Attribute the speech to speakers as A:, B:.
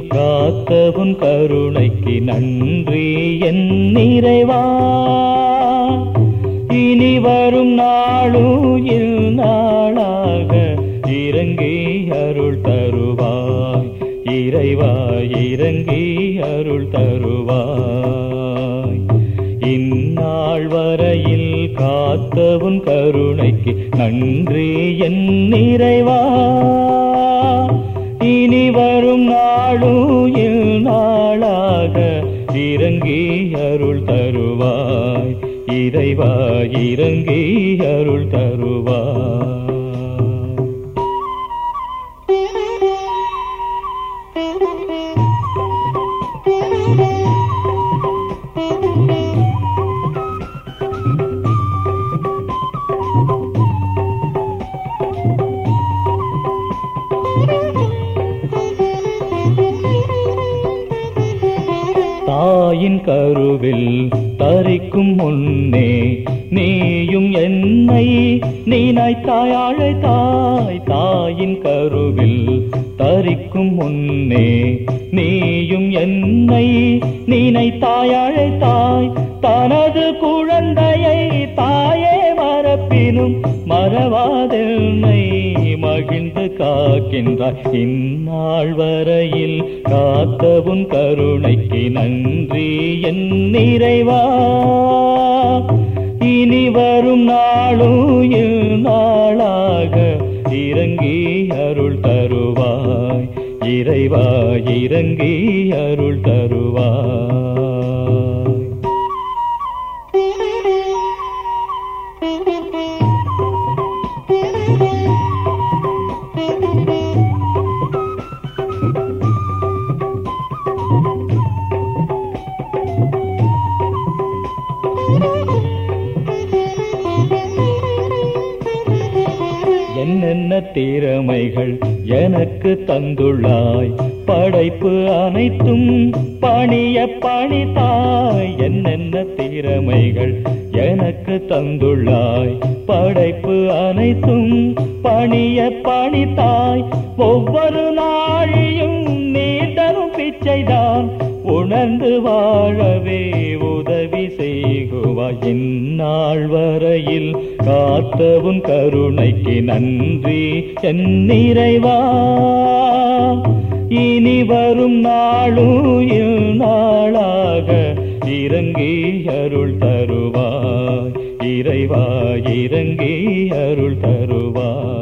A: காத்த உன் கருணைக்கு நன்றி என் நிறைவா. இனி வரும் நாளுயில் நாளாக இறங்கி அருள் தருவாய். இறைவா இறங்கி அருள் தருவாய். இந்நாள் வரையில் காத்த உன் கருணைக்கு நன்றி என் நிறைவா. இறங்கி அருள் தருவாய். இறைவா இறங்கி அருள் தருவாய். தாயின் கருவில் தரிக்கும் முன்னே நீயும் என்னை நீனாய் தாயாழை தாய் தாயின் கருவில் தரிக்கும் முன்னே நீயும் என்னை நீனை தாயாழை தாய் தனது குழந்தையை தாய் எனினும் மறவாதென்னை மகிழ்ந்து காக்கின்றாய். இந்நாள் வரையில் காத்தவும் கருணைக்கு நன்றி என் நிறைவா. இனி வரும் நாளும் நாளாக இறங்கி அருள் தருவாய். இறைவா இறங்கி அருள் தருவாய். என்னென்ன திறமைகள் எனக்கு தந்துள்ளாய்? படைப்பு அனைத்தும் பணிய பணித்தாய் என்னென்ன திறமைகள் எனக்கு தந்துள்ளாய்? படைப்பு அனைத்தும் பணிய பணித்தாய் ஒவ்வொரு நாளையும் நீ தரும் பிச்சைதான். உணர்ந்து வாழவே உதவி செய்குவாய். இந்நாள் வரையில் காத்தவுன் கருணைக்கு நன்றி என் நிறைவா இனி வரும் நாளும் நாளாக இறங்கி அருள் தருவாய். இறைவா இறங்கி அருள் தருவாய்.